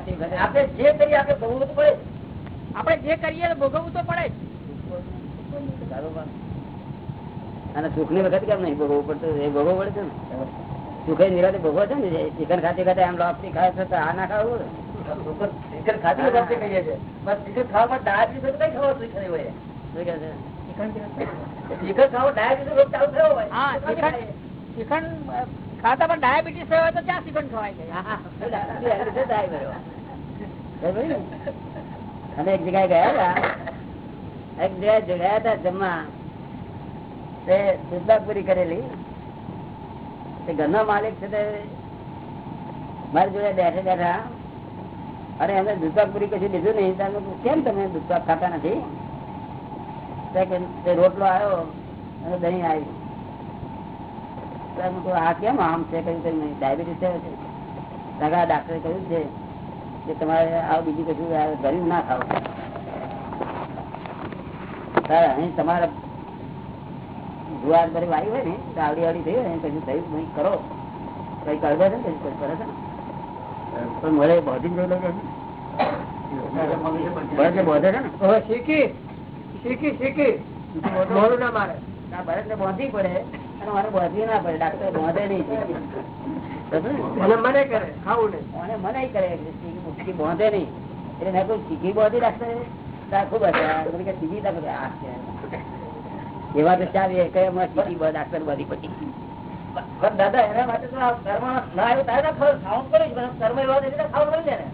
વખતે આપણે જે કરીએ આપણે ભોગવવું તો પડે આપણે જે કરીએ ભોગવવું તો પડે અને સુખની વખત કેમ નહીં? ભોગવવું પડતું એ ભોગવવું પડે છે ને? સુખ નિરાતે ભોગવો છે ને? ચિકન ખાતી ખાતે આમ લોપથી ખાય છે તો આ ના ખાવું ચિકન ખાતી વખતે કહીએ છીએ. બસ ચિકન ખાવામાં દાળ કઈ ખાવા સુઈ થયું હોય શું કહે છે? ચિકન ખાવા રોગ ચાલુ થયો હોય? હા ખાતા પણ ડાયાબિટીસ થયો તો ક્યાં શ્રીખંડ ખવાય અમે એક જગ્યાએ ગયા હતા. એક જગ્યાએ ગયા હતા જમવા. તે દૂધબાગ કરેલી. તે ઘરનો માલિક છે તે. મારી જોડે બેઠે બેઠા. અને એમને દૂધપાક પૂરી કશું લીધું નહીં. તમે કેમ તમે દૂધપાક ખાતા નથી? રોટલો આવ્યો. અને દહીં આવ્યું. અમે આ કેમ આમ છે? કયું કઈ નહીં ડાયાબિટીસ થયો છે સગા ડાક્ટરે કહ્યું છે કે તમારે આવું બીજું કશું ગરીબ ના ખાવ. સર અહીં તમારા જુવાર બરી વાવી હોય ને તો આવડી આવડી થઈ હોય કશું થયું નહીં કરો. કઈ કરવે છે ને કશું કઈ કરે છે ને. પણ મળે બોધી જ લાગે બળદ બોધે છે ને? શીખી. શીખી શીખી. ના મારે. ભરત ને બોંધી પડે. મારે બોધવી ના પડે ડાક્ટર બોધે નહીં મને કરે ખાવું નહીં. મને કરે કે ચીકી નહીં. એટલે મેં કોઈ ચીકી બોધી રાખશે ખૂબ હશે. મને કે ચીકી તમે કે આ છે. એવા તો ચાવીએ કે એમાં ચીકી ડાક્ટર બધી પછી. પણ દાદા એના માટે તો કર્મ ના આવ્યું ત્યારે ખાવું કરે જ પણ કર્મ એવા ખાવું પડે ને?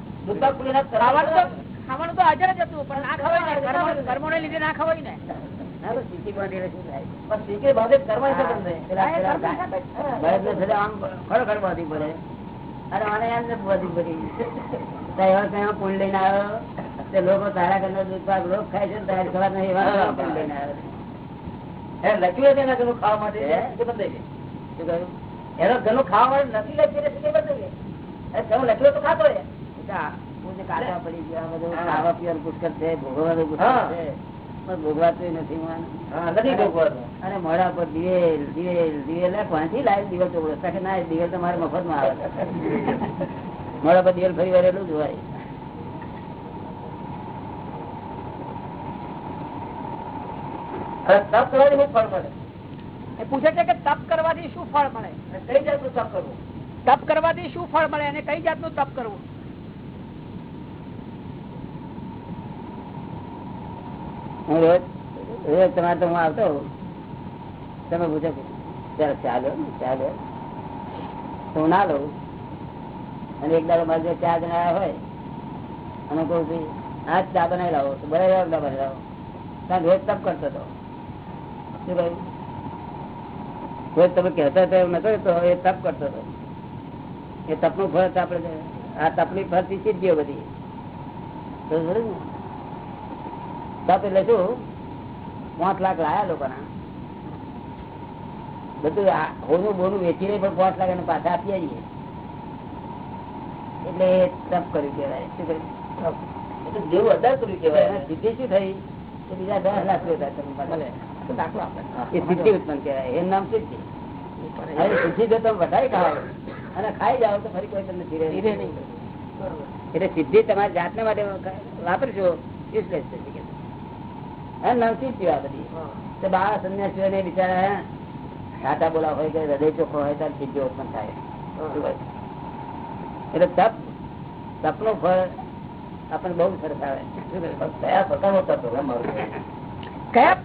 પૂરી ખાવાનું તો? ખાવાનું તો હાજર જ હતું પણ ના ખવાય કર્મો- ને લીધે ના ખવાય ને. પેલા- લઈને આવ્યો? તે લોકો તારા ઘરના દૂધ પાક રોગ ખાય છે ને ખબર નહીં એવા પુલ લઈને આવ્યો લખ્યું છે એના ઘરનું ખાવા માટે? બંધ શું કહ્યું? એનો ઘરનું ખાવા માટે નથી લખ્યું બંધ લખ્યું તો ખાતો કાચા પડી ગયા બધું ખાવા પીવાનું પુષ્કર છે ભોગવવાનું પુષ્કર છે. ભોગવાતું નથી. અને મોડા પર દિવેલ દિવેલ દિવેલ લે, ક્યાંથી દિવેલ ચોપડો કે ના દિવેલ તો મારે મફતમાં આવે. મોડા પર દિવેલ ફરી વાર એટલું જોવાય તપ કરવાથી શું ફળ મળે. એ પૂછે છે કે તપ કરવાથી શું ફળ મળે? કઈ જાતનું તપ કરવું? તપ કરવાથી શું ફળ મળે? અને કઈ જાતનું તપ કરવું? હું રોજ રોજ તમારે તો હું આવતો તમે પૂછો ચાલો ચાલો ચાલો હું ના લઉં. અને એક દાડો મારે ચા જણા આવ્યા હોય, અને કહું ભાઈ આ જ ચા બનાવી લાવો. તો બરાબર ચા બનાવી લાવો? કારણ રોજ તપ કરતો હતો. શું કહ્યું? રોજ તમે કહેતા હતા, એવું નતો તો એ તપ કરતો હતો. એ તપનું ફળ આપણે, આ તપની ફળથી સિદ્ધિઓ બધી. તો ને? તપ એટલે શું પાંચ લાખ લાયા લોકોના. બધું હોનું બોનું વેચીને પણ પાંચ લાખ એને પાછા આપી આવીએ. એટલે તપ કર્યું કેવાય શું કર્યું? જેવું સિદ્ધિ શું થઈ? કે બીજા દસ લાખ રૂપિયા તમે દાખલો આપે. એ સિદ્ધિ ઉત્પન્ન કહેવાય. એનું નામ સિદ્ધિ સિદ્ધિ જો તમે વધારે ખાવ અને ખાઈ જાઓ તો ફરી કોઈ તમને ધીરે ધીરે નહીં. એટલે સિદ્ધિ તમારી જાતને માટે વાપરશો છે. સિદ્ધિ. સિદ્ધિ આ બધી? તો બિચારા સાટા બોલા હોય કે હૃદય ચોખ્ખો હોય ત્યારે સિદ્ધિ ઉત્પન્ન થાય. એટલે તપ તપનું ફળ આપણને બહુ સરસ આવે. કયા પ્રકારનો તપ કયા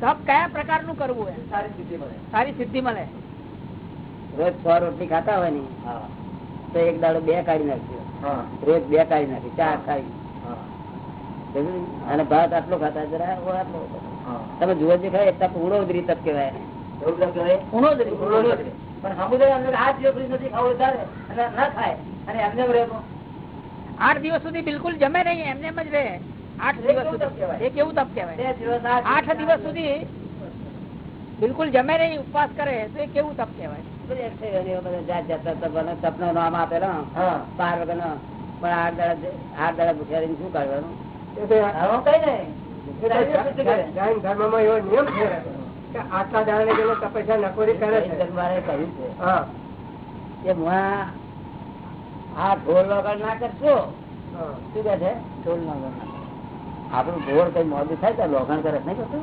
તપ કયા પ્રકારનું કરવું સારી સ્થિતિ મળે. સારી સિદ્ધિ મળે. રોજ છ રોટલી ખાતા હોય ને હા. તો એક દાડો બે કાઢી નાખ્યો હા. રોજ બે કાઢી નાખી ચાર સમજ્યું? અને ભાત આટલો ખાતા જરા આટલો તમે જુઓ જે ખાય એટલા તપ એને. એવું તપ આ ના રહેવું. આઠ દિવસ સુધી બિલકુલ જમે નહીં એમને એમ જ રહે. આઠ દિવસ કેવું તપ સુધી. એ કેવું તપ બે કહેવાય દિવસ. આ આઠ દિવસ સુધી બિલકુલ જમે નહીં ઉપવાસ કરે તો એ કેવું તપ કેવાય જાત જાતના તપનો તપનો નામ આપેલો. હા. પાર વગરનો. પણ આઠ દાડા આઠ દાડા ભૂખ્યા શું કાઢવાનું? જૈન ધર્મમાં એવો નિયમ છે કે આટલા દાડાને જેને તપસ્યા નકોરી કરે છે. ધર્મવાળાએ કહ્યું છે. કે આ ઢોર વગર ના કરશો? શું કે છે? ઢોર વગર ના આપણું ઢોળ કઈ મોડું થાય તો લોખંડ કરે નહીં કરતું.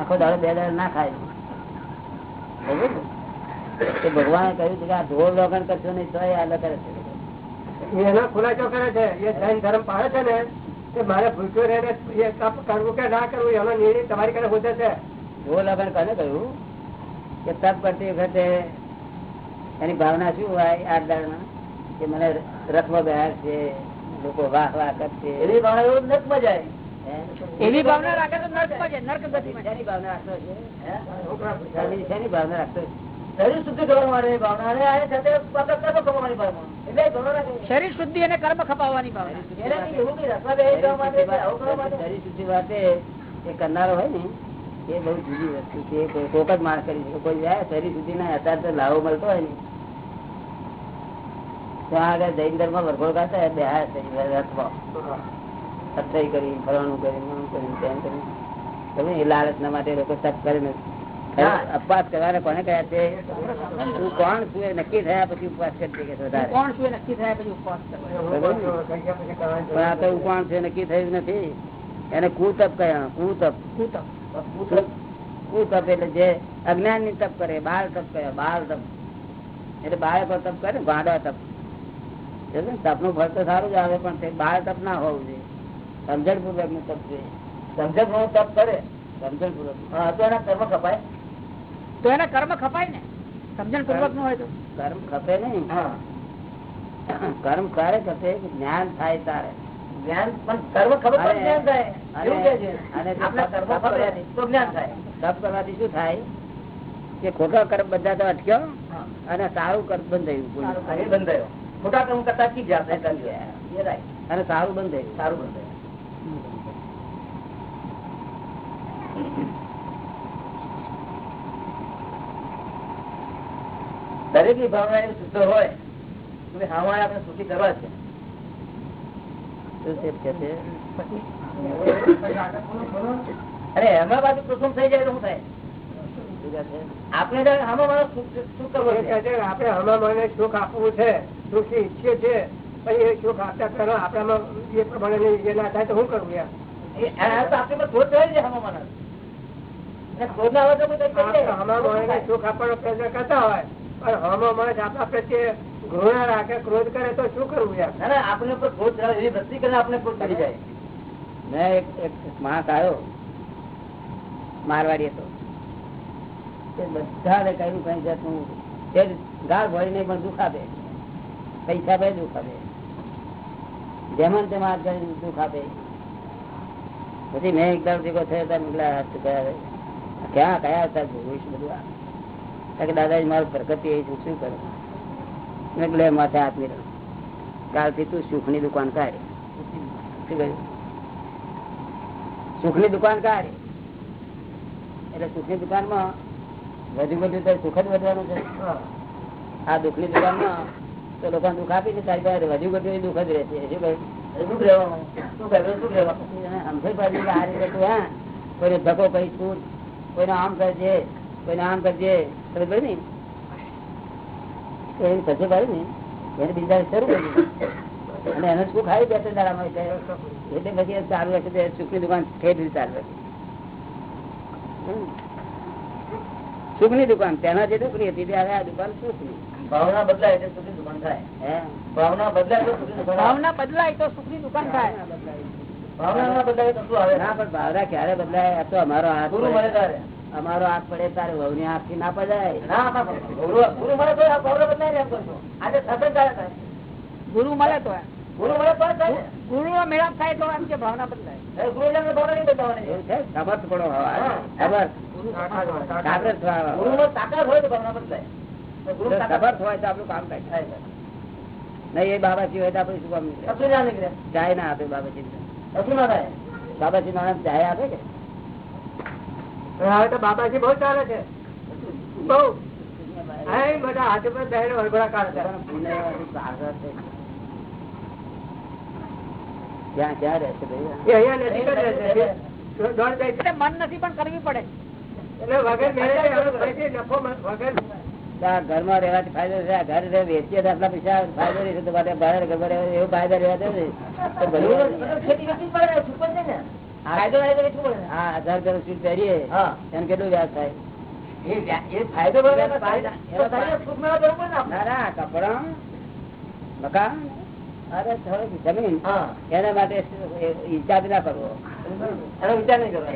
આખો દાડો બે દાડો ના ખાય. બરોબર ભગવાને કહ્યું છે કે આ ઢોર લોખંડ કરશો નહીં તો એ અલગ કરે છે. એનો ખુલાસો કરે છે એ જૈન ધર્મ પાડે છે ને કે મારે ભૂખ્યો રહીને એ તપ કરવું કે ના કરવું એનો નિર્ણય તમારી કને હોતે છે? લોખંડ કોને કહ્યું કે તપ કરતી વખતે એની ભાવના શું હોય આઠ દાડમાં? કે મને રથમાં બહાર છે લોકો વાહ વાહ કરશે. એની ભાવના એવું નર્કમાં જાય. એની ભાવના રાખે તો નર્કમાં જાય નર્ક ગતિ માં ભાવના રાખતો છે ભાવના રાખતો છે શરીર શુદ્ધિ કરવા માટે ભાવના અને કર્મ એટલે. શરીર શુદ્ધિ અને કર્મ ખપાવવાની ભાવના. બે શરીર શુદ્ધિ માટે એ કરનારો હોય ને એ બહુ જુદી વસ્તુ છે. કોક જ માણસ કરી શકે. કોઈ જાય શરીર સુધી ના અત્યારે તો લાવો મળતો હોય ને. ત્યાં આગળ જૈન ધર્મ વરઘોડ ગાતા હોય, બેહાય રથમાં. કરી ફરવાનું કરી કરી તેમ કરી તમે એ લાલચના માટે લોકો તપ કરીને હા. અપવાસ કરવાને કોને કહ્યા છે? તું કોણ? છું એ નક્કી થયા પછી ઉપવાસ કરજે કે વધારે. કોણ? છું નક્કી થાય પછી ઉપવાસ પણ આ તો કોણ છે? નક્કી થયું નથી. એને કુતપ કહ્યા કુતપ. કુતપ. કુતપ. એટલે જે અજ્ઞાનની તપ કરે બાળ તપ કહ્યા બાળ તપ. એટલે બાળકો તપ કરે ગાંડા તપ. તપનું ફળ તો સારું જ આવે પણ તે બાળ તપ ના હોવું જોઈએ. સમજણ પૂર્વકનું તપ જોઈએ. સમજણ નો તપ કરે સમજણ પૂર્વક હા, તો એના કર્મ કપાય. તો એના કર્મ ખપાય ને? સમજણ પૂર્વકનું હોય તો. કર્મ ખપે નઈ કર્મ કરે ખપે જ્ઞાન થાય તારે. જ્ઞાન પણ કર્મ ખબર જ્ઞાન થાય. અને- એવું કે છે. અને આપણે કર્મ તપ કરવાથી- તો જ્ઞાન થાય. તપ કરવાથી શું થાય? કે ખોટો કર્મ બધા તો અટક્યો અને સારું કર્મ બંધ થયું બંધ ખોટા કર્મ કરતા કી જાત. અને સારું બંધ થયું. સારું બંધાય દરેકની ભાવના એવી શુદ્ધ હોય હાવાય આપણે સુખી કરવા છે કે? અને એમાં બાજુ પ્રથમ થઈ જાય તો શું થાય? આપણે આપણે હમામાને સુખ આપવું છે સુખ ઈચ્છીએ છીએ પછી એ સુખ આપતા કરો આપણામાં એ પ્રમાણે ના થાય તો શું કરવું યાર આપણે ક્રોધ થયો છે હામો માણસ અને ના આવે તો. હમામાને સુખ આપવાનો પ્રયત્ન કરતા હોય પણ બધાને કહ્યું કઈ જાતનું તે. ગાળ ભરી નહીં પણ દુઃખ પૈસા ભાઈ દુઃખ આપે. જેમન તેમ હાથ પછી મેં એકદમ ભેગો થયો હતા મેં કીધું, આ ક્યાં હતા જોઈશ બધું કે દાદાજી મારું પ્રગતિ એ શું કરું? મેં માથે હાથ મેળવ. કાલથી તું સુખની દુકાન કાઢે. શું કહ્યું? સુખની દુકાન કાઢે. એટલે સુખની દુકાનમાં વધુ વધુ તો સુખ જ વધવાનું છે. આ દુઃખની દુકાનમાં તો લોકો દુઃખ આપી ને તારી પાસે વધુ વધુ દુઃખ જ રહેશે. શું કહ્યું? શું રહેવાનું સમજાઈ પાડી કે આ રીતે તું, હા, કોઈને ધક્કો છૂટ કોઈને આમ કરજે. કોઈને આમ કરજે સમજ ને? તો એની પછી ને એને બીજા શરૂ કરી અને એને સુખ આવી બે ત્રણ દાડામાં એટલે? એટલે પછી ચાલુ રહેશે તો સુખની દુકાન ઠેઠ ચાલુ રહેશે સુખની દુકાન તેના જે દુઃખની હતી તે હવે આ દુકાન સુખની ભાવના બદલાય એટલે સુખની દુકાન થાય. હે? ભાવના બદલાય તો સુખની દુકાન ભાવના બદલાય તો સુખની દુકાન થાય. ભાવના બદલાય તો શું આવે? ના પણ ભાવના ક્યારે બદલાય? તો અમારો હાથ ગુરુ મળે. ત્યારે અમારો હાથ પડે તારે વહુની હાથથી ના પડાય ના ના, ગુરુ મળે તો ગૌરવ બદલાય ને આજે ગુરુ મળે તો ગુરુ મળે તો ને. ગુરુ નો મેળાપ થાય તો એમ કે ભાવના બદલાય. ગુરુ એટલે ભાવના નહીં બદલાવાની. સમર્થ પડો સમર્થ. ગુરુ તાકાત હોય. તો ભાવના બદલાય. ગુરુ સમર્થ હોય તો આપણું કામ થાય. નહીં એ બાબાજી હોય તો આપડે શું કામ ના ચાય ના આપે બાબાજી ના બાબાજી નો ચાય આપે કે? હવે તો બાબાજી બહુ ચાલે છે. બહુ. બધા હાથ પર દહેર વરઘોડા કાઢે ક્યાં ક્યાં રહેશે મન નથી પણ કરવી પડે. ઘરમાં રહેવાથી ફાયદો છે. ઘર વેચીએ તો આટલા પૈસા ફાયદો રહેશે તો બહાર ઘરમાં રહેવા એવો ફાયદા રહેવા દે ને. ફાયદો જમીન હા. એના માટે હિસાબ ના કરવો. એનો વિચાર નહીં કરવાનો.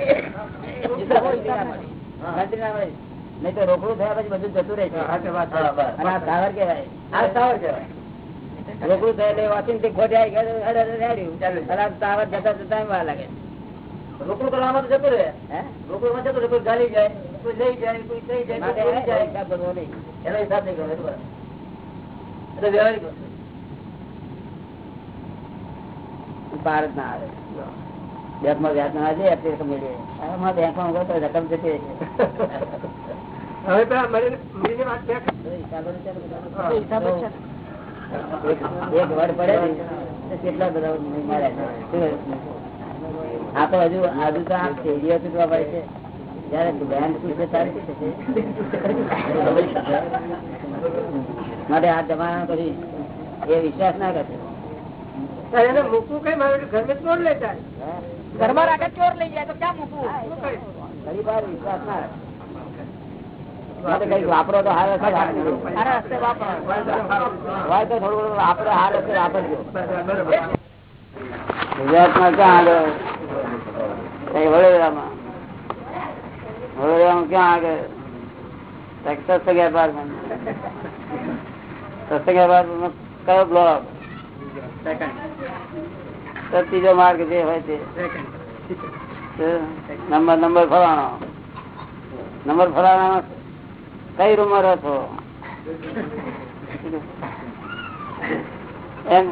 તો. નહીં રોકડું થયા પછી બધું જતું રહે છે. સાવર કહેવાય. આ સાવર. રોકડું થયેલું વાંચીને ખોટી આવી ગયા સાવર જતા જતા એમ વાર લાગે. રોકડું કરવામાં તો જતું રહે. રોકડું માં જતો રહે. કોઈ ગાલી જાય કોઈ લઈ જાય કોઈ થઈ જાય કોઈ જાય. હિસાબ કરવો નહીં. એનો હિસાબ નહીં બરાબર. એટલે વ્યવહારિક વસ્તુ. જ ના આવે. બેંકમાં વ્યાજ ના આવે એપ્લિકેશન મેળવીએ આમાં બેંકમાં ઊભો તો રકમ જતી હવે પેલા મળીને મળીને વાત ક્યાં તો હિસાબો તો ચાલો બધા. તો હિસાબ જ છે ને. એક એક વડ પડે કેટલા બધા માર્યા આ તો હજુ હજુ તો આ ફેરિયા તૂટવા પડે છે? જયારે બેંક તૂટે ત્યારે? માટે આ જમાના પછી એ વિશ્વાસ ના કરશે મૂકવું કઈ? મારે ઘર મેં લેતા ઘરમાં રાખે ચોર લઈ જાય તો ક્યાં મૂકવું? ઘણી વાર વિશ્વાસ ના રાખે. વાપરો તો વાપરો હોય તો થોડું ઘણું વાપરો હાર હશે વાપરજો ગુજરાતમાં ક્યાં આગળ કઈ વડોદરામાં વડોદરામાં ક્યાં આગળ. સત્સંગ એપાર્ટમેન્ટ કયો બ્લોક ત્રીજો માર્ગ જે હોય તે. નંબર નંબર ફલાણો નંબર ફલાણા કઈ રૂમ રહો છો એમ.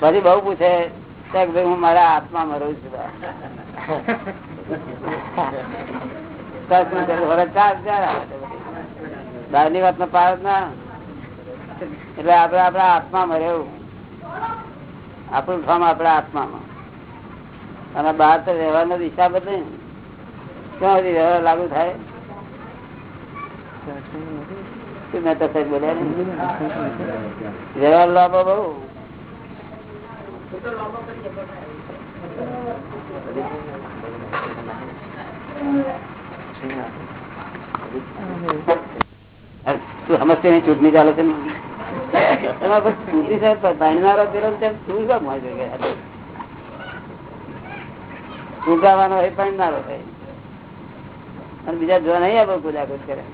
પછી બહુ પૂછે કે ભાઈ હું મારા આત્મામાં રહું છું. બસ શું કરું? વાત પાર જ ના એટલે આપડે આપડા આત્મામાં રહેવું. આપણું ફોર્મ આપડા આત્મામાં. અને બહાર તો રહેવાનો હિસાબ જ નહીં. ક્યાં સુધી રહેવા લાગુ થાય? મેં તો સાહેબ બોલ્યા ને વ્યવહાર લાભો બહુ. તું સમજશે નહીં, ચૂંટણી ચાલે છે ચૂંટણી સાહેબ ભણનારો પેલો શું કામ હોય છે? ચૂંટાવાનો હોય ભણનારો હોય. બીજા જો નહીં આપણે કુદાકુદ કરે.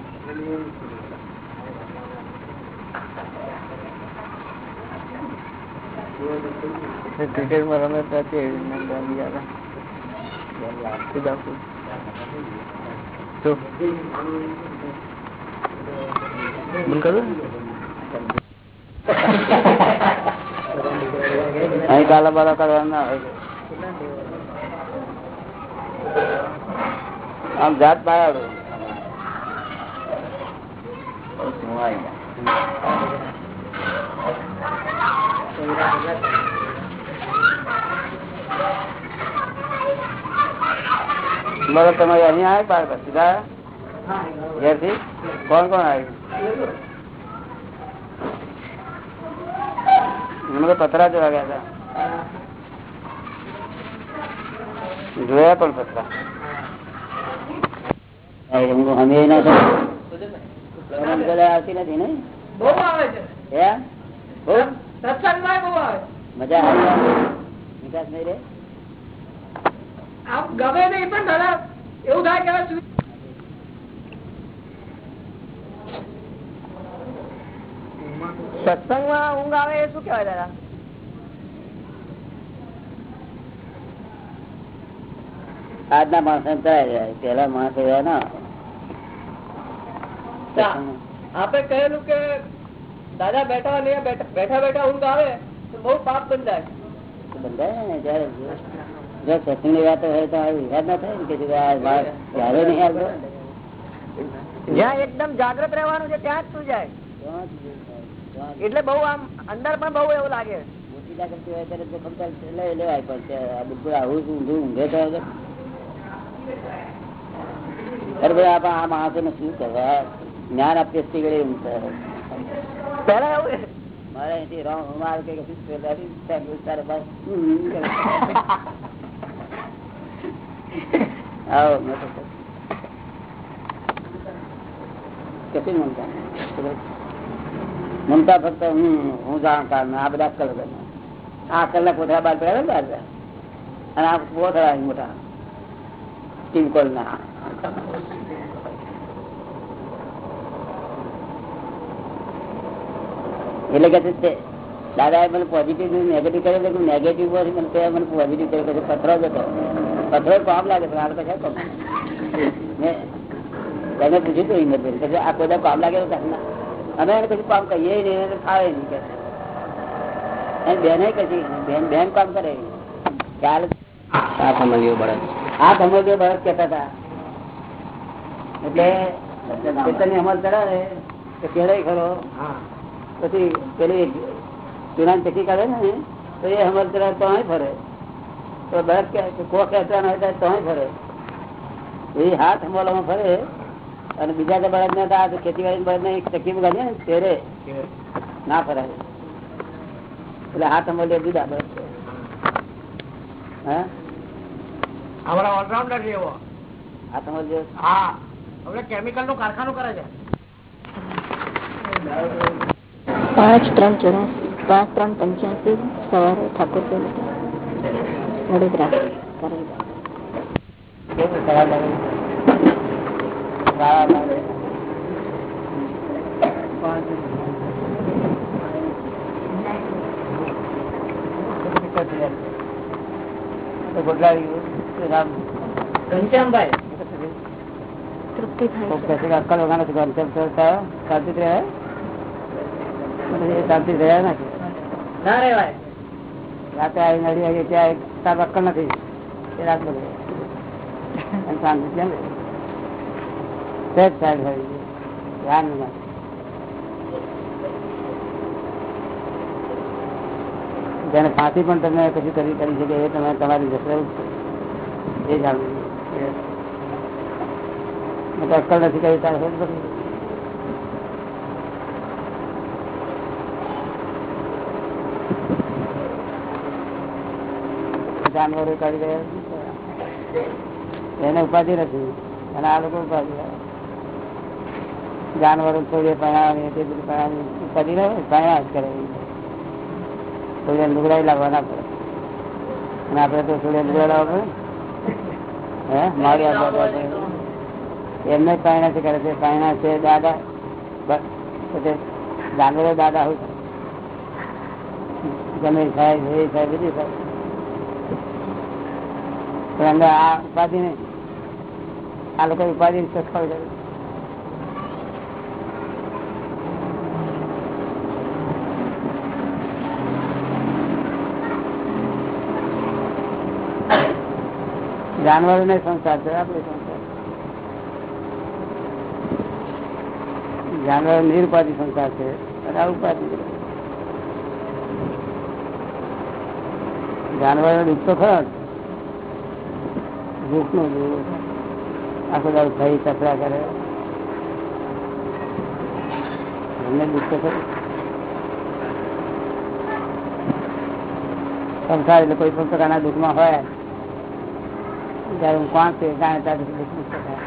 ક્રિકેટમાં રમે અહીં બાલા કરવાનું ના આમ જાત પાયાડું બરાબર તમારે અહીંયા આવે બાર સીધા ઘેરથી? કોણ કોણ આવ્યું? મને તો પતરા જોવા ગયા હતા. જોયા પણ પથરા. અમે ના આવતી નથી ને? મજા આવે? વિકાસ નહીં રે? આમ ગમે નહીં પણ દાદા એવું થાય કે સત્સંગમાં ઊંઘ આવે એ શું કેવાય દાદા? આજના માણસો પેલા માણસો એવા ના. આપે કહેલું કે દાદા બેઠા નહીં બેઠા બેઠા બેઠા ઊંઘ આવે તો બહુ પાપ બંધાય. બંધાય ને જયારે જો સત્સંગની વાત હોય તો આવી યાદ ના થાય ને કે જો આ વાત ત્યારે નહીં આવતો જ્યાં એકદમ જાગ્રત રહેવાનું છે ત્યાં જ શું જાય એટલે બહુ આમ અંદર પણ બહુ એવું લાગે મોટી જાગૃતિ હોય ત્યારે જોખમ ચાલ- લે- લેવાય પણ છે. આ બિલકુલ આવું જ ઊંધું ઊંઘે તો હવે. અરે ભાઈ આપણે આ માણસો ને શું કરવા જ્ઞાન આપીએ શીખડે એવું છે પેલા એવું મારે અહીંથી રોંગ મારે કઈ કશું પેલાથી સાહેબ તારે બસ હમ કરે. આવો મમતા? ફક્ત હું જાણકાર આ બધા કલર આ અક્કલના કોથળા બાર પડ્યા બાર અને આ કોથળા મોટા. ટીમકોલ ના. એટલે કે છે દાદા મને પોઝિટિવ નેગેટિવ કર્યો નેગેટિવ મને પોઝિટિવ કર્યો પથરો જ કામ લાગે પણ આ એને પૂછ્યું હતું હિંમતભાઈ કે આ કોઈ કામ લાગે. અમે એને કશું કામ કહીએ નહીં એને ફાવે નહીં કે. એની બેને કશી બેન બેન કામ કરે. ચાલ આ સમજ્યો બળદ. આ સમજો બળદ કેતા હતા. એટલે ચેતનની અમલ ચડાવે તો કેળાય ખરો. પછી પેલી ચૂનાની ચકી કાઢે ને તો એ અમલ ચડાવે તો ફરે. તો બળદ કોક કો ખેંચવાનો હોય તો ફરે. એ હાથ મોલામાં ફરે અને બીજા જે બળદ ને ખેતીવાડી બળદ ને એક ચકી ગાડીએ ને તેરે ના ફરાય એટલે હાથ અમલ જુદા બળદ હા? આપણા ઓલરાઉન્ડર છે એવો. હાથ અમલ હા. હવે કેમિકલનું કારખાનું કરે છે. પાંચ ત્રણ ચોરાસી પાંચ ત્રણ પંચ્યાસી સવારે ઠાકોર વડોદરા શાંતિ રહ્યા નથી. રાતે આવી નડી આવી ત્યાં તાર અક્કલ નથી. એ રાત બધું છે ધ્યાન જેને ફાંસી પણ તમે કશું કરી કરી શકે એ તમે તમારી જશે. એ જાણવું. અક્કલ નથી કરી, તારે જાનવરો કરી રહ્યા એને ઉપાધિ નથી. અને આ લોકો ઉપાધિ જાનવરો છોડીએ પરણાવવાની તે બધું પરણાવવાની ઉપાધિ રહે પરણા જ કરે. થોડી લુગડાઈ લાવવાના પડે. અને આપડે તો થોડી લુગડા પડે હે? મારી એમને પાયણા છે કરે છે. પાયણા છે દાદા. બસ. જાનવરો દાદા હોય. ગમે થાય, એ થાય, બધું થાય. અંદર આ ઉપાધિ નહીં આ લોકો ઉપાધિ સસ્તા કરે જાનવર ને સંસાર છે આપડે સંસાર. જાનવર નિરુપાધિ સંસાર છે આ ઉપાધિ. જાનવરો દુઃખ તો જ. ભૂખનું આખો દાડો થઈ કચરા કરે. એમને દુઃખ તો સંસાર એટલે કોઈ પણ પ્રકારના દુઃખમાં હોય ત્યારે હું કોણ છે જાણે ત્યારે દુઃખ મુક્ત થાય.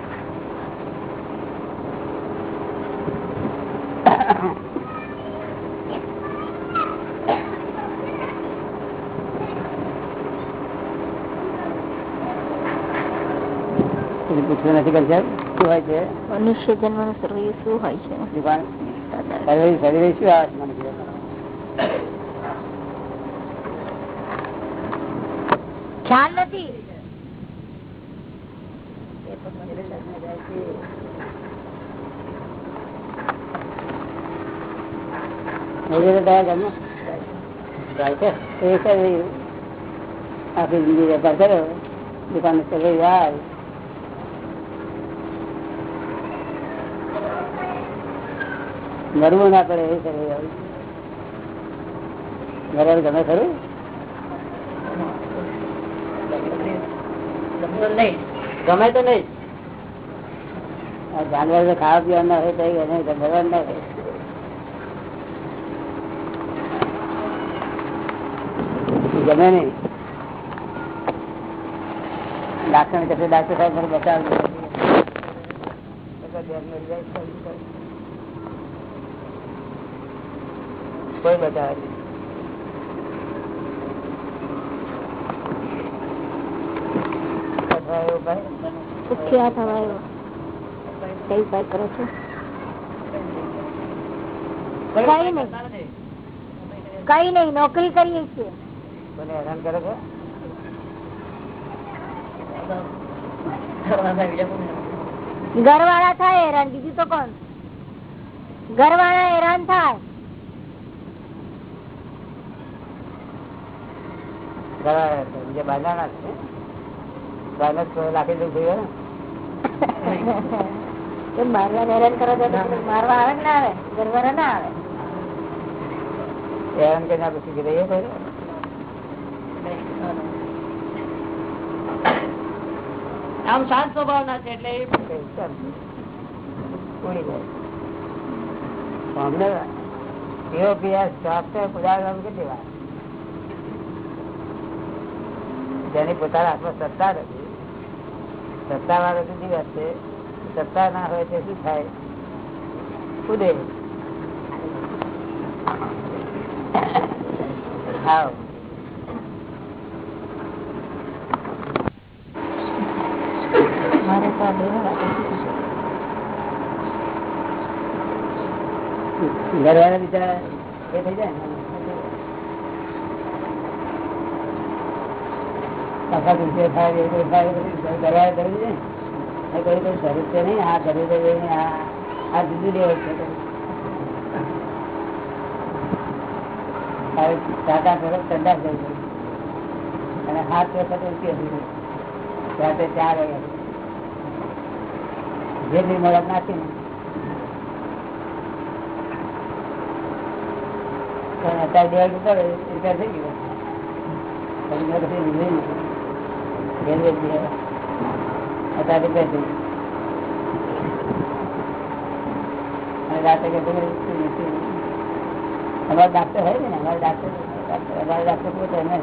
પછી નથી કરશે શું હોય છે? મનુષ્ય જન્મનું સર્વૈયું શું હોય છે? શરીર શું આવે છે ખ્યાલ નથી? જાય આખી જિંદગી વેપાર કર્યો. દુકાન ચલાવી આવે મરવું ના પડે એ શરીર આવે ગમે ખરું? ગમે તો નહીં. જાનવર ખાવા પીવા ના હોય તો એને ભગવાન ના હોય ગમે નહીં. ડાક્ટર કશે ડાક્ટર સાહેબ, મને કોઈ બતાવે ભાઈ? થવાયો કઈ ઉપાય કરો છો? કઈ નહીં. કઈ નહીં નોકરી કરીએ છીએ. કોને હેરાન કરે છે? ઘરવાળા થાય હેરાન બીજું તો કોણ? ઘરવાળા હેરાન થાય. બીજા બાંધાના છે. બાંધા તો લાખી દઉં જોઈએ મારવા હેરાન કરો તો મારવા આવે ના આવે? ઘરવાળા ના આવે? હેરાન કરીને આપણે શીખી દઈએ કોઈ આમ શાંત સ્વભાવના છે એટલે અમને એવો પીએસ ડોક્ટર પુરાવા કેટલી વાર? જેની પોતાના હાથમાં સત્તા નથી સત્તા વાળો બીજી વાત છે સત્તા ના હોય તે શું થાય? કુદે આવ ઘરવાળા બિચારા એ થઈ જાય ને? પાછા દુઃખે થાય એ થાય એવું કરવી છે ને? કોઈ કોઈ શરૂ છે નહીં, આ કરી દે આ આ જુદું લેવલ છે હવે તરફ ઠંડા થઈ ગઈ અને સાત વખત ઉઠી હતી. રાતે ચાર વાગ્યા જે બી મળત પણ અત્યારે બે વાગે પડે થઈ ગયો રાતે કે તમે? અમારા ડાક્ટર હોય ને અમારા ડાક્ટર અમારા ડાક્ટર પોતે એને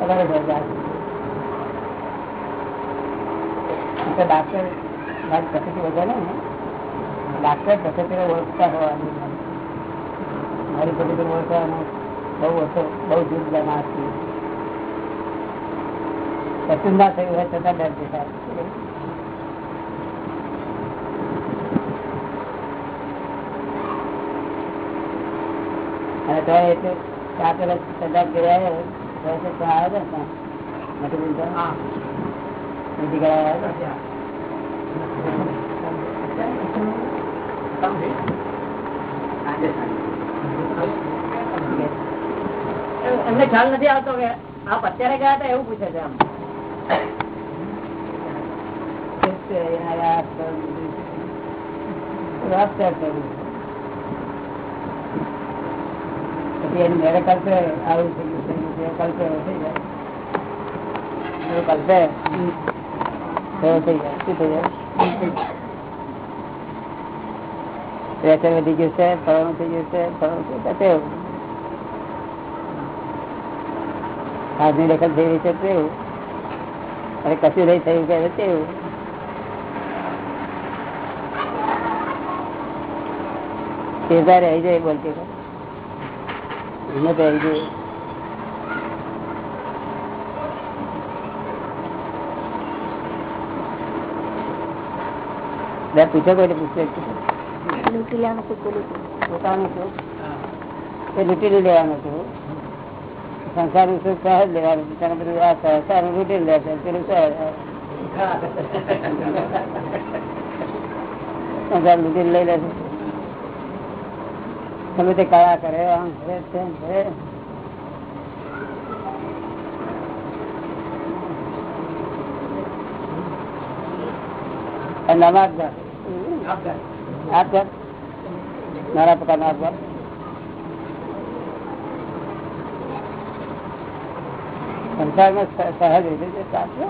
અમારે ઘર ડાક્ટર મારી પ્રકૃતિ વધારે ને ડાક્ટર પ્રકૃતિ ઓળખતા હોવાની મારી પ્રકૃતિ ઓળખવાનું બહુ ઓછો બહુ જુદ માણસ છે કશું ના થયું હોય છતાં ડર દેખાય અને તો એટલે સાત વર્ષ સજા કર્યા વર્ષે તો આવે છે ને મોટી બિલ્ડિંગ નથી કરાયા હતા. એમને ખ્યાલ નથી આવતો કે આપ અત્યારે ગયા હતા એવું પૂછે છે આમ પ્રેશર વધી ગયું છે ફળવાનું થઈ ગયું છે ફળવાનું થઈ તેવું. દખલ થઈ રહી છે, તેવું. અને કશું નહીં થયું કે તેવું. તેજા રહી જાય બોલતી હિંમત રહી જાય બે પૂછો કોઈ પૂછે લૂંટી લેવાનું પોતાનું સુખ એ લૂંટી લેવાનું હતું સંસારનું સુખ સહજ લેવાનું. બીજાને બધું આ સંસારનું લૂંટી લે છે. પેલું સહજ સંસાર લૂંટી લઈ લે છે. તમે તે કયા કરે આમ કરે તેમ કરે અને નમાજ આપઘાત નાના પ્રકારનો આપઘાત સંસારમાં સ- સહજ રીતે જતા છે.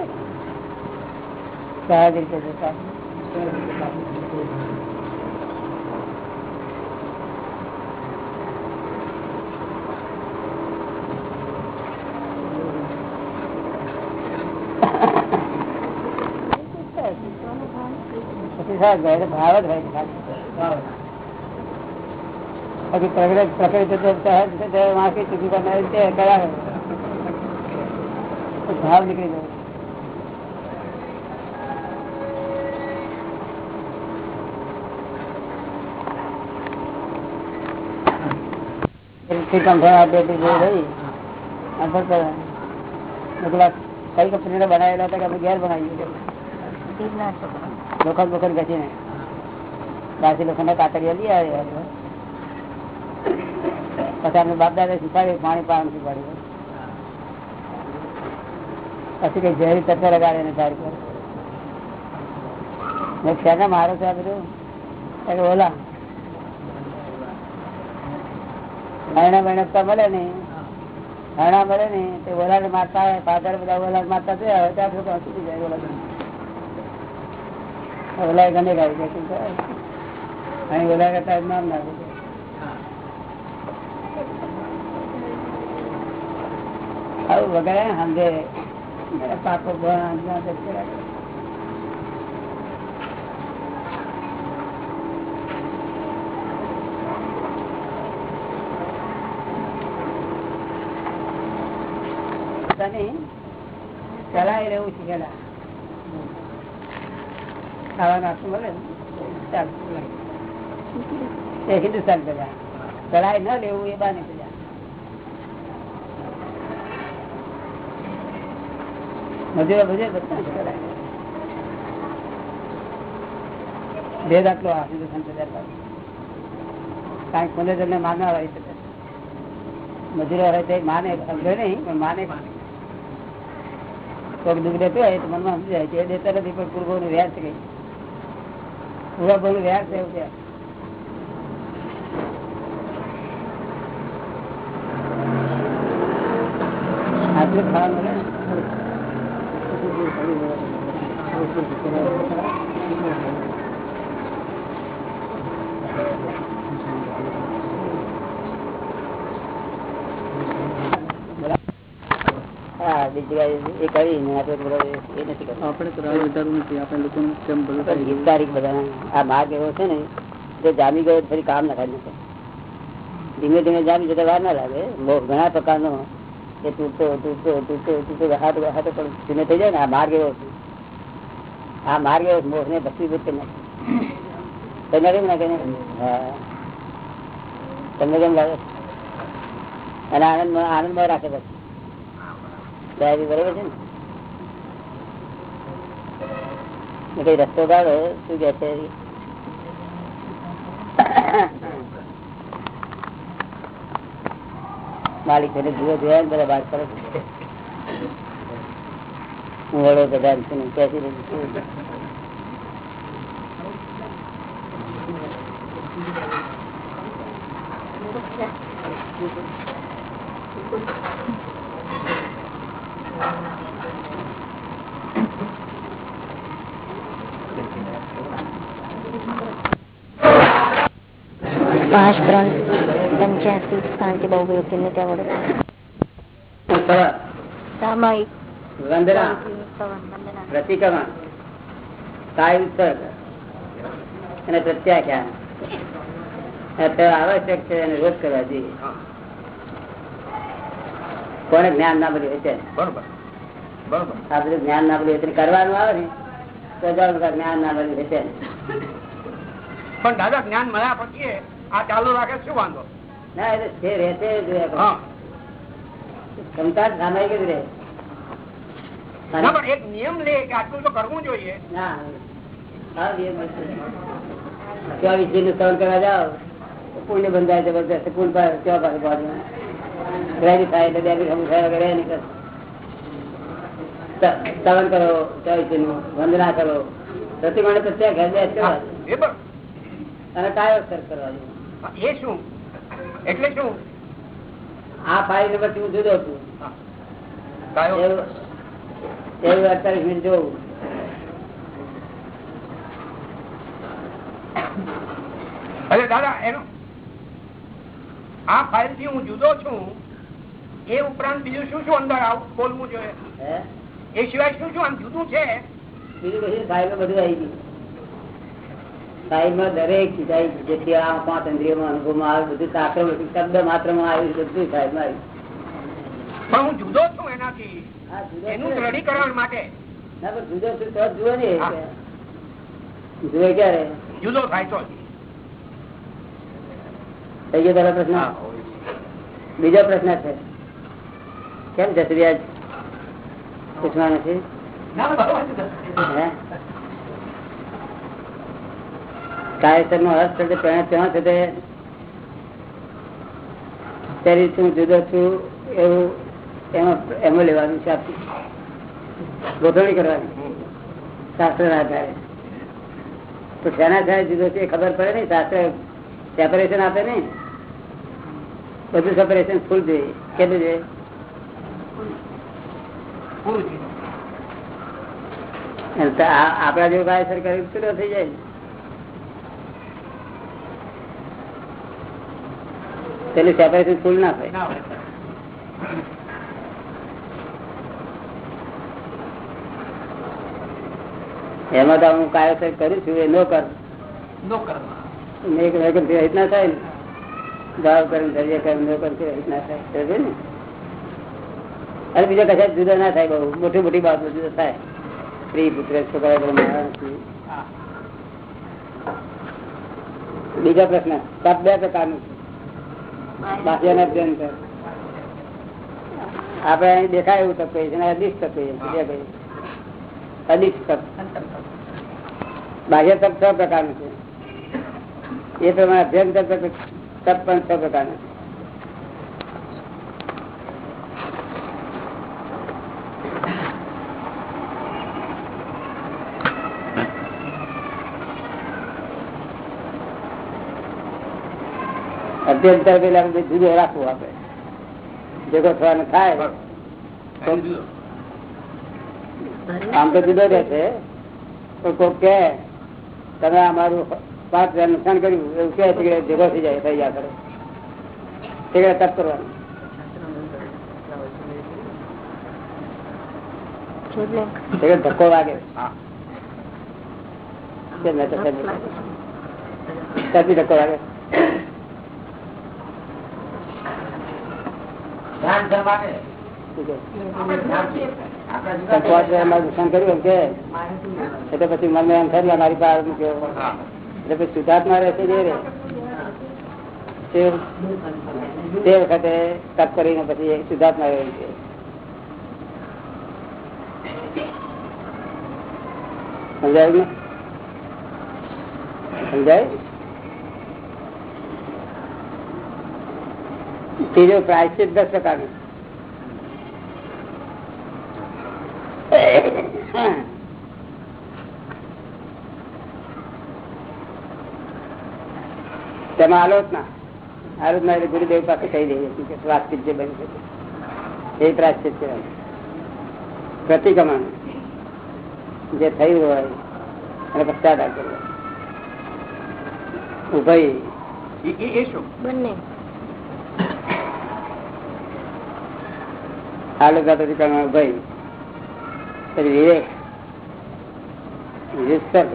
સહજ રીતે જતા પછી સાહેબ ઘરે ભાવ જ હોય છે ખાલી. પછી પ્રકૃતિ પ્રકૃતિ તો સહજ છે તે વાંકી ચૂકી કરનારી છે કરાવે તો ભાવ નીકળી જાય પછી કંઠા બેટી જે રહી અને પછી મેં પેલા કઈ કંપનીને બનાવેલા હતા કે અમે ઘેર બનાવીએ લોખંડ બોખંડ ઘસીને. બાસી લોખંડ કાતરિયા લઈ આવ્યા પછી અમે બાપ દાદા શીખવાડ્યું પાણી પાણી શીખવાડ્યું પછી કઈ ઝેરી તત્વ લગાડે ને તારી પર. મેં મારો છે બધું? ઓલા. હરણા મહેનત મળે ને હરણા મળે ને તે ઓલા મારતા પાદર બધા ઓલા મારતા થયા હવે ત્યાં સુધી જાય ઓલા ઓલા છે શું કરે? અહીં ઓલા કરતા નામ છે. આવું વગેરે સમજે પાકો ના ચલાવી રહેવું શીખેલા ખાવા નાસ્તો મળે ને, હિન્દુસ્તાન બધા. ચલાવી ન લેવું એ બાને બધા મજૂરો મજૂર બધા જ ચલાવે. ભેદ આ હિન્દુસ્તાન બધા પાસે. કારણ કે પંદર જણને માનવા હોય છે. મજૂરો હોય તે માને પણ માને કોઈક દુઃખ દેતું હોય તો મનમાં સમજાય જાય કે એ દેતા નથી પણ પૂર્વનું વ્યાજ કઈ પૂર્વનું વ્યાજ છે એવું છે. આટલું ખાવાનું મળે ને. હા બીજી એ કરીને આપણે એ નથી કરતો. આપણે વિચારવું નથી આપણે લોકોનું કેમ ભલું થાય? વીસ તારીખ બધા આ માર્ગ એવો છે ને જે જામી ગયો ફરી કામ ના નથી ધીમે ધીમે જામી જતા વાર ના લાગે. બહુ ઘણા પ્રકારનો એ તૂટતો તૂટતો તૂટતો તૂટતો હાથ હાથો પણ ધીમે થઈ જાય ને આ માર્ગ એવો છે. આ માર્ગ એવો મોહ ને ભક્તિ ભક્તિ નાખે તમને કેમ નાખે ને? હા. તમને કેમ લાગે? અને આનંદ આનંદમાં રાખે પછી દયાથી બરોબર છે ને? કઈ રસ્તો કાઢો શું કે છે માલિક એને જુઓ જોયા ને બધા બાર કરે હું વડો પ્રધાન છું ને, ક્યાંથી રહી છું? પાંચ ત્રણ પંચ્યાસી શાંતિ બહુ વ્યક્તિ ને ત્યાં વડે. સામાયિક. વંદના. પ્રતિક્રમણ. કાય ઉત્સર્ગ. અને પ્રત્યાખ્યાન આવશ્યક છે અને રોજ કરવા જોઈએ. કોને જ્ઞાન ના બધું બરોબર. બરોબર. આ બધું જ્ઞાન ના બધું એટલે કરવાનું આવે ને તો જ્ઞાન ના બધું છે પણ દાદા જ્ઞાન મળ્યા પછી આ ચાલુ રાખે શું વાંધો? ના એટલે રહેશે. ક્ષમતા સામાયિક જ રહે. એક નિયમ લે કે આટલું તો કરવું જોઈએ. ના. ચોવીસ દિન સવન કરવા જાઓ પુણ્ય બંધાય જબરદસ્ત પુલ પર ચોક પાસે પહોંચે. થાય એટલે બે હમું થયા વગેરે સવન કરો ચોવીસ દિન વંદના કરો. પ્રતિમાણે તો ત્યાં ઘર પણ. અને કાયો સર કરવાનું. એ શું? એટલે શું? આ ફાઇલ નંબર હું જુદો છું. એવું. અડતાલીસ મિનિટ જોવું. અરે દાદા એનો આ ફાઇલથી હું જુદો છું. એ ઉપરાંત બીજું શું શું અંદર આવું બોલવું જોઈએ? એ સિવાય શું શું આમ જુદું છે? બીજું કશું ફાઇલમાં બધું આવી ગયું. ફાઇલમાં દરેક ચીજાઈ જેથી આ પાંચ ઇન્દ્રિયોમાં અનુભવમાં આવે બધું શાસ્ત્ર શબ્દ માત્રમાં આવ્યું બધું ફાઇલમાં આવ્યું પણ હું જુદો છું એનાથી. એનું દ્રઢીકરણ માટે. ના પણ જુદો છું તો જુઓ ને જુએ ક્યારે? જુદો થાય તો થઈ ગયો તારો પ્રશ્ન? બીજો પ્રશ્ન છે. કેમ જસરી પૂછવા નથી? કાયસર નો અર્થ છે તે ત્યાં છે તે શરીર છું જુદો છું એવું એમાં એમાં લેવાનું છે આપી. ગોઠવણી કરવાની. શાસ્ત્ર ના આધારે. તો શેના થાય જુદો છે ખબર પડે નહીં? શાસ્ત્ર સેપરેશન આપે નહીં? બધું સેપરેશન ફૂલ જોઈએ. કેટલું જોઈએ? તો જેવું કાય કરી પૂરો થઈ જાય. પેલું સેપરેશન ફૂલ ના થાય. એમાં તો હું કાયસર કરું છું એ નો કર. ના થાય ને. ભાવ કરીને ધૈર્ય કરીને નો રહિત ના થાય. ને? અને બીજા કશા જુદા ના થાય, બહુ મોટી મોટી બાબતો જુદા થાય. સ્ત્રી, પુત્ર, છોકરા. બીજો પ્રશ્ન, સાત બે પ્રકારનું. આપણે અહીં દેખાય એવું તપ કહીએ અધિક તપ કહીએ અધિક તપ બાહ્ય તપ છ પ્રકારનું છે. એ પ્રમાણે અભ્યંતર તક પણ છ પ્રકારનું છે. અભ્યંતર પેલા જુદો રાખવું આપડે ભેગો થવાનું થાય આમ તો જુદો રહેશે પણ કોઈ કે તમે અમારું પાંચ હજાર નુકસાન કર્યું એવું કે છે કે ભેગો થઈ જાય થઈ જાય. કરે તપ કરવાનું. ધક્કો વાગે. ધક્કો વાગે ધ્યાન ધરવાને. શું કહે? આપણા તો પાંચ હજાર અમારું નુકસાન કર્યું એમ કે એટલે પછી મને એમ થાય મારી પાસે એટલે પછી શુદ્ધાત્મા રહેશે જે રે. તે તે વખતે તપ કરીને પછી સુધાર્થમાં રહે છે. સમજાયું ને સમજાય? ત્રીજો પ્રાયશ્ચિત દસ પ્રકારનું તેમાં આલોચના આલોચના એટલે ગુરુદેવ પાસે કહી દઈએ છીએ કે વાતચીત જે બની શકે. એ પ્રાશ્ચિત કહેવાય પ્રતિક્રમણ. જે થયું હોય અને પશ્ચાતાપ કરવો. ઉભય. બંને. આલોચના પ્રતિક્રમણ ભાઈ વિવેક. વિસર્ગ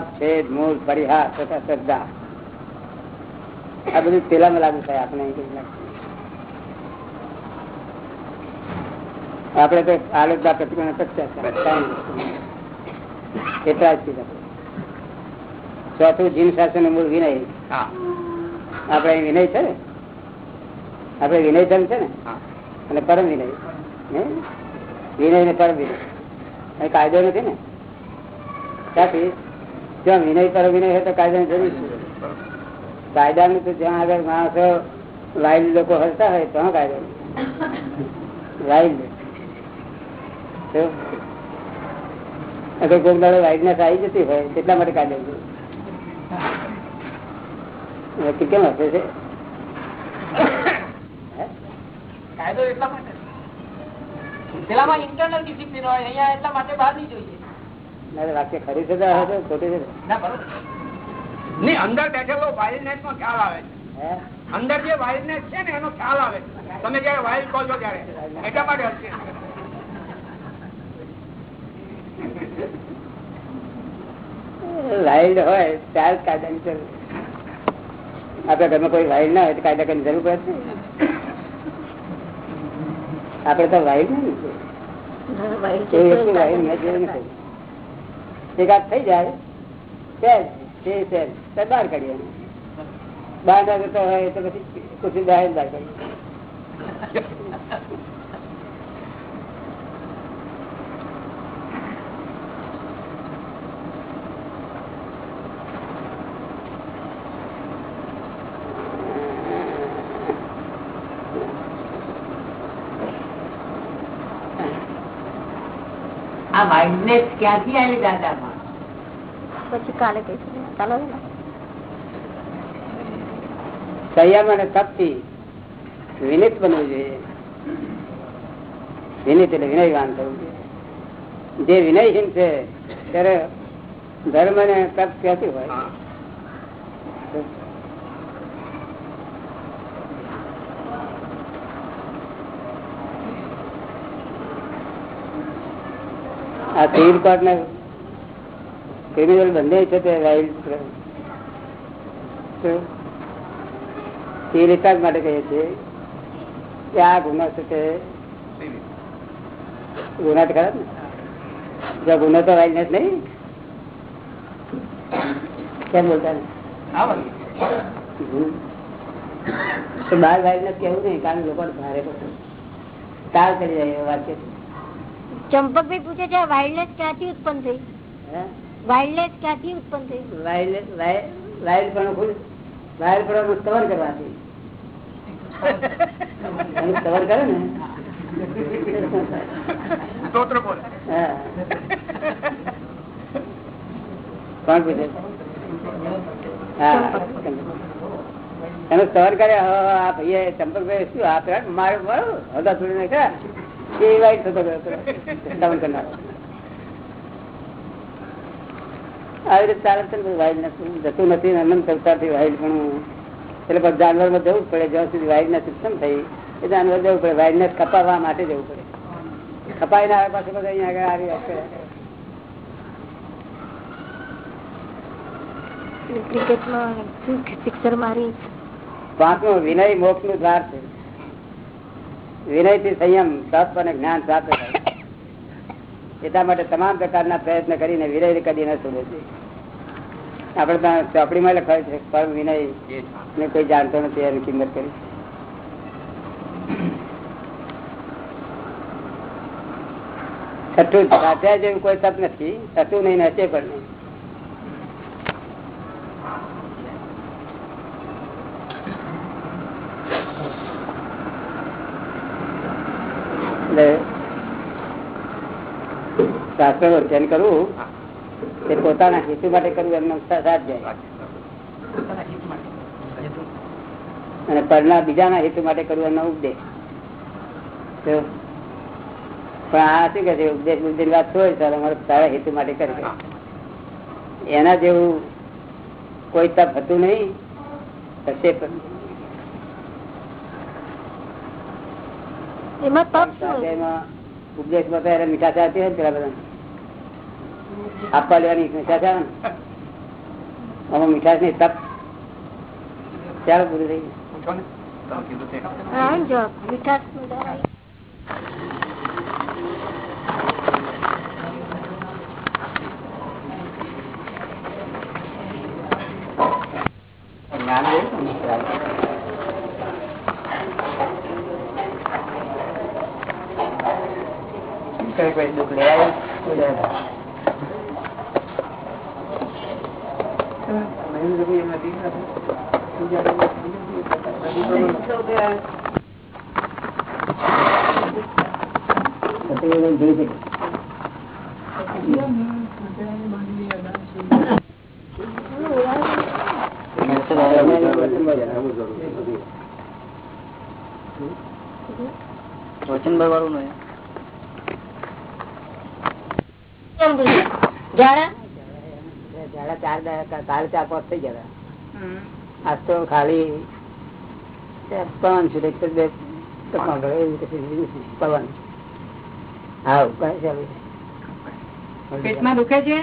છેદ મૂળ પરિહાર તથા શ્રદ્ધા. આ બધું પેલામાં લાગુ થાય આપણે. આપણે તો આલોચના પ્રતિકોને કેટલા જ ચોથું જીન શાસન મૂળ વિનય. હા. આપણે વિનય છે ને? આપણે વિનય ધર્મ છે ને? અને પરમ વિનય. વિનય ને પરમ વિનય. કાયદો નથી ને? ત્યાંથી જ્યાં વિનય પરમ વિનય હોય તો કાયદાની જરૂર કાયદાનું તો જ્યાં આગળ માણસો વાઇલ્ડ લોકો હસતા હોય ત્યાં કાયદો વાઇલ્ડ અગર કોઈ દાડો વાઇલ્ડનેસ આવી જતી હોય તેટલા માટે કાયદો કેમ હશે છે હે? કાયદો એટલા માટે. પેલામાં ઇન્ટરનલ ડિસિપ્લિન હોય અહીંયા એટલા માટે બહાર જોઈએ. વાક્ય ખરી છે તો આ તો ખોટું છે ના. અંદર બેઠેલો વાઇલ્ડનેસ નો ખ્યાલ આવે છે. અંદર જે વાઇલ્ડનેસ છે ને એનો ખ્યાલ આવે તમે જયારે વાઇલ્ડ કહો છો ત્યારે? એટલા માટે હશે. વાઇલ્ડ હોય ત્યાર કાયદાની જરૂર. આપડા ઘરમાં કોઈ વાઇલ્ડ ના હોય તો કાયદા કરવાની જરૂર પડે છે? આપડે તો નહીં ને. એકાદ થઈ જાય. બહાર કાઢીએ બહાર ના જતો હોય તો પછી ખુશી બહાર બહાર કાઢીએ આ માઇન્ડનેસ ક્યાંથી આવી દાદામાં? પછી કાલે સંયમ અને તપથી વિનિત બનવું જોઈએ. વિનિત એટલે વિનયવાન થવું જોઈએ. જે વિનયહીન છે ત્યારે ધર્મ ને તપ ક્યાંથી હોય. આ સિવિલ કોર્ટ ને ક્રિમિનલ બંને છે તે સિવિલ હિસાબ માટે કહીએ છીએ કે આ ગુનો છે તે ગુના તો ખરા જ ને? જો ગુનો તો વાઇલ્ડનેસ નહીં? કેમ બોલતા. બાર વાઇલ્ડનેસ કેવું નહીં કારણ લોકો ભારે તાર કરી જાય વાક્ય છે. ચંપકભાઈ પૂછે છે વાઇલ્ડનેસ ક્યાંથી ઉત્પન્ન થઈ? વાઇલ્ડનેસ ક્યાંથી ઉત્પન્ન થઈ? વાઇલ્ડ વાઇલ્ડ પણ ખુદ વાઇલ્ડ પણ કવર કરવાથી. કવર કરે ને? સ્તોત્ર બોલે. હા. કોણ પૂછે? હા. એનું કર્યા કરે "હા, ભાઈ ચંપકભાઈ શું આ મારે મારું હતા થોડી નાખ્યા એ વાઈટ થતો ગયો કરનારો. આવી રીતે ચાલે છે ને જતું નથી અનંત અવતારથી વાઇલ્ડ પણ એટલે પછી જાનવરમાં જવું પડે. જ્યાં સુધી વાઇલ્ડનેસ સિસ્ટમ થઈ? એ જાનવર જવું પડે. વાઇલ્ડનેસ કપાવવા માટે જવું પડે. કપાઈ ના આવે પાછું બધા અહીંયા આગળ આવી ક્રિકેટમાં સિક્સર મારી? પાંચમું વિનય મોક્ષનું દ્વાર છે. વિનયથી સંયમ, તપ અને જ્ઞાન પ્રાપ્ત એટલા માટે તમામ પ્રકારના પ્રયત્ન કરીને વિનય કદી ન છોડે છે આપણે ત્યાં ચોપડીમાં લખાય છે પરમ વિનય ને કોઈ જાણતો નથી એની કિંમત કરી. છઠ્ઠું કોઈ તપ નથી, થતું નહીં, નચે પણ નહીં એટલે શાસ્ત્ર અધ્યયન કરવું તે પોતાના હેતુ માટે કરવું એમનો સાથ જાય. અને પરના બીજાના હેતુ માટે કરવું એમનો ઉપદેશ. પણ આ શું કે છે ઉપદેશ બુદ્ધિ વાત હોય સર અમારે સારા હેતુ માટે કરી એના જેવું કોઈ તપ હતું નહીં હશે પણ એમાં તપ શું? હોય? સ્વાધ્યાયમાં ઉપદેશમાં મીઠા ચા હોય ને પેલા બધા આપવા લેવાની મીઠા ચા ને? આમાં મીઠાશની તપ. ચાલો પૂરું થઈ ગયું. પૂછો ને તમે કીધું તે હા, જવાબ. મીઠાશનું જવાબ. જ્ઞાન રહ્યું ને? કઈ કોઈ દુઃખ લેવાય કોઈ લેવાય. સત્યનારાયણ જોઈ શકે. વચનભાઈ વાળું નહીં? ઝાડા ઝાડા ચાર કાલે ચાર પાંચ થઈ ગયા આજ તો ખાલી પવન છે એક જ બે ટકા ગયો એવી રીતે બીજું શું? પવન હા કઈ ચાલુ છે પેટમાં દુખે છે?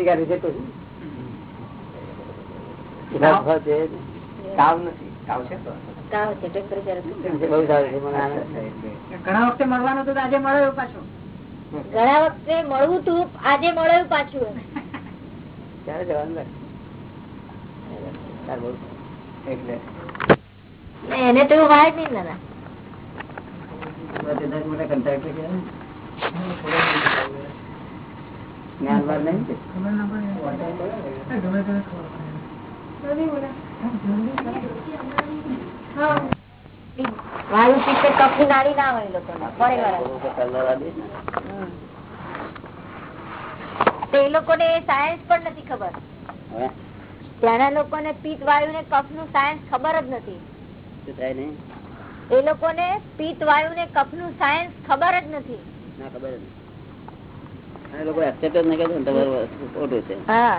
ગાડી છે તાવ નથી. તાવ છે? તાવ છે ટેમ્પરેચર બહુ સારું છે મને ઘણા વખતે મળવાનું તો આજે મળ્યો પાછું. ઘણા વખતે મળવું તું આજે મળ્યું પાછું. ક્યારે જવાનું. એટલે. એને તો એવું હોય જ નહીં દાદા? વાયુ ના હોય લોકો ને. એ સાયન્સ પણ નથી ખબર. હવે લોકો ને પિત્ત વાયુ ને કફનું સાયન્સ ખબર જ નથી. એ લોકો ને પિત્ત વાયુ ને કફનું સાયન્સ ખબર જ નથી. ખબર જ લોકો accept જ નહીં કરતા ને તમારું વસ્તુ ખોટું છે હા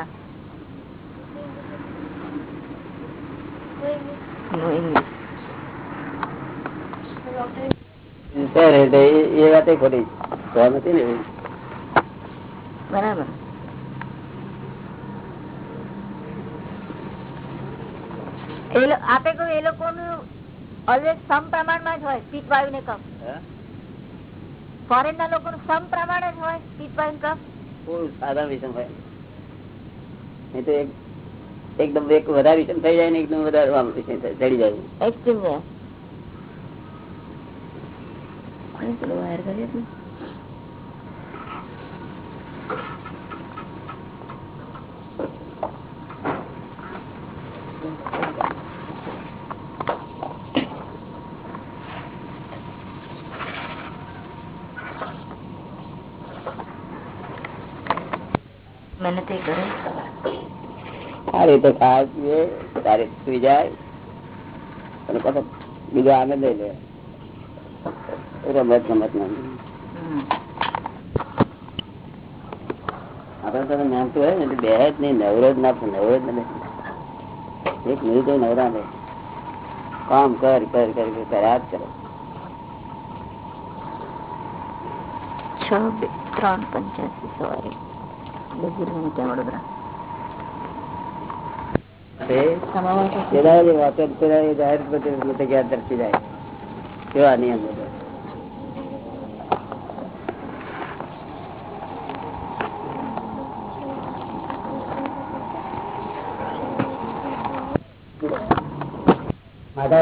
એ- એ વાત ખોટી. નથી ને બરાબર એ લો- આપે કહ્યું એ લોકો નું ઓલવેઝ સમ પ્રમાણમાં જ હોય પિત્ત વાયુ ને કફ ફોરેન ના લોકો નું સમ પ્રમાણ જ હોય પિત્ત વાયુ કફ. બહુ સાધારણ વિષમ હોય. નહીં તો એક એકદમ એક વધારે વિષમ થઈ જાય ને એકદમ વધારે આમ વિષમ થાય, ચડી જાય. એક્સ્ટ્રીમ પેલું વાયર મહેનત એ કરે આ તો ખાય પીએ સુઈ જાય અને પાછો બીજો આનંદ લઈ લે રમત રમત નહીં. આપડે તો માનતું હોય ને બે જ નહીં નવરો જ ના નવરો જ નથી એક મિનિટ નવરા નહીં. કામ કર કર કર કર કર્યા જ કરે. છ ત્રણ પંચ્યાસી સવારે.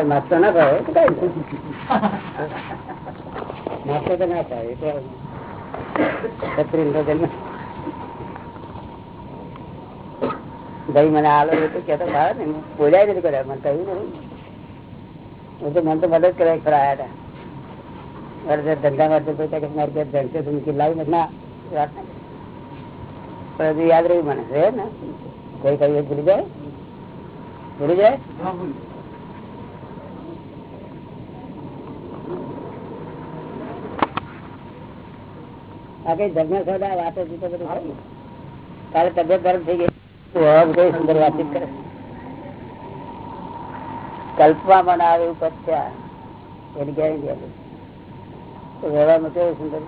નાસ્તો ના ભાવે તો કઈ. નાસ્તો તો ના તો છત્રી ભાઈ મને આલો તો કેતો ભાવે ને બોલ્યા નથી કર્યા. મને કહ્યું નહીં. હું તો મને તો મદદ કરે ખરા હતા. જરા ધંધા માટે કોઈ કે મારે ધન તો મૂકી લાવી ના વાત ના પણ હજુ યાદ રહ્યું મને. રહે ને? કોઈ કહ્યું ભૂલી જાય? ભૂલી જાય? આ કઈ ધર્મ સદા વાતો જીતો બધું ખરું. કાલે તબિયત ગરમ થઈ ગઈ? તો કોઈ સુંદર વાતચીત કરે આવે એવું પદ છે. એની ગેરંટી આપે તો વ્યવહારમાં કેવું સુંદર?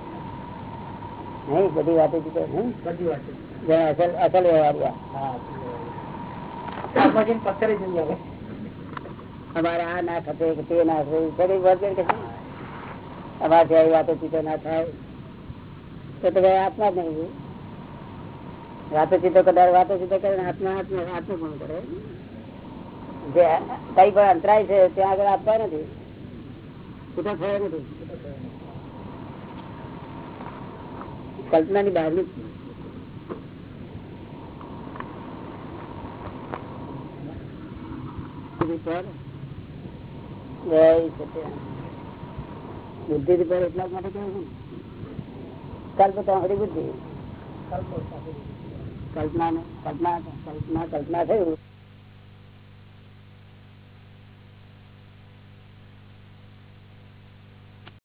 નહીં બધી વાતો નહીં બધી વાતો જેને અસલ અસલ વ્યવહાર પથ્થરે જઈ આવે. અમારે આ ના ખપે કે તે ના બધી વગેરે કે અમારાથી આવી વાતો ચીતો ના થાય. તો તમે આત્મા જ નહીં વાતો ચીતો કદાચ વાતો ચીતો કરે પણ કરે? કઈ પણ અંતરાય છે, ત્યાં આગળ આપવા નથી. છૂટા થયા નથી. કલ્પના ની બહાર બુદ્ધિ. બુદ્ધિ પર? એટલા માટે ને. કલ્પ તો બુદ્ધિ. કલ્પના કલ્પના કલ્પના કલ્પના થયું.